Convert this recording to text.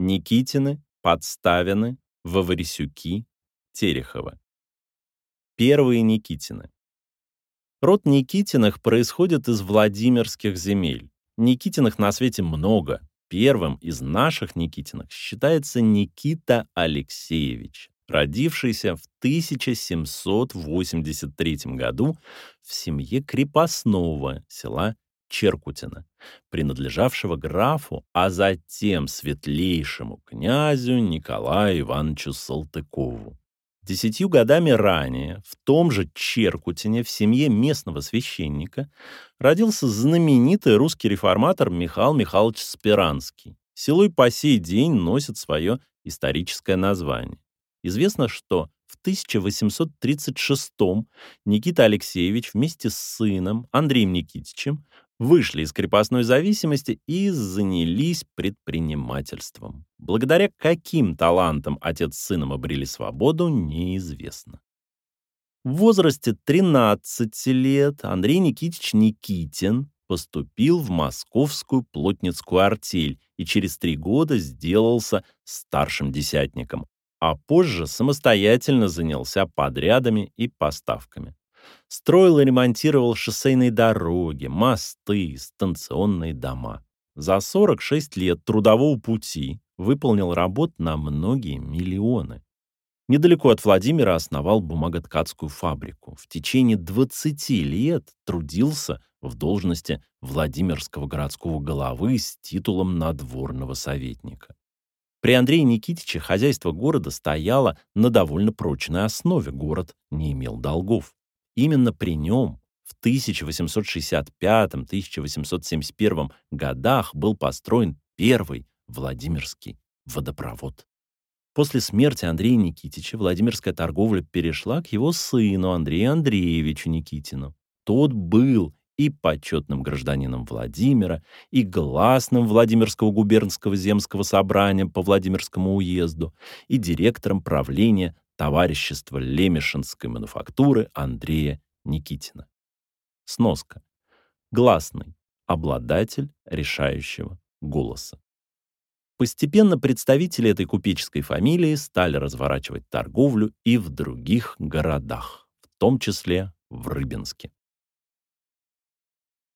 Никитины, Подставины, Ваварисюки, Терехова. Первые Никитины. Род Никитиных происходит из Владимирских земель. Никитиных на свете много. Первым из наших Никитиных считается Никита Алексеевич, родившийся в 1783 году в семье крепостного села Черкутина, принадлежавшего графу, а затем светлейшему князю Николаю Ивановичу Салтыкову. Десятью годами ранее в том же Черкутине в семье местного священника родился знаменитый русский реформатор Михаил Михайлович Спиранский. Село и по сей день носит свое историческое название. Известно, что в 1836 Никита Алексеевич вместе с сыном Андреем Никитичем вышли из крепостной зависимости и занялись предпринимательством. Благодаря каким талантам отец с сыном обрели свободу, неизвестно. В возрасте 13 лет Андрей Никитич Никитин поступил в московскую плотницкую артель и через три года сделался старшим десятником, а позже самостоятельно занялся подрядами и поставками. Строил и ремонтировал шоссейные дороги, мосты, станционные дома. За 46 лет трудового пути выполнил работ на многие миллионы. Недалеко от Владимира основал бумаготкацкую фабрику. В течение 20 лет трудился в должности Владимирского городского головы с титулом надворного советника. При Андрее Никитиче хозяйство города стояло на довольно прочной основе, город не имел долгов. Именно при нем в 1865-1871 годах был построен первый Владимирский водопровод. После смерти Андрея Никитича Владимирская торговля перешла к его сыну Андрею Андреевичу Никитину. Тот был и почетным гражданином Владимира, и гласным Владимирского губернского земского собрания по Владимирскому уезду, и директором правления товарищества Лемешинской мануфактуры Андрея Никитина. Сноска. Гласный. Обладатель решающего голоса. Постепенно представители этой купеческой фамилии стали разворачивать торговлю и в других городах, в том числе в Рыбинске.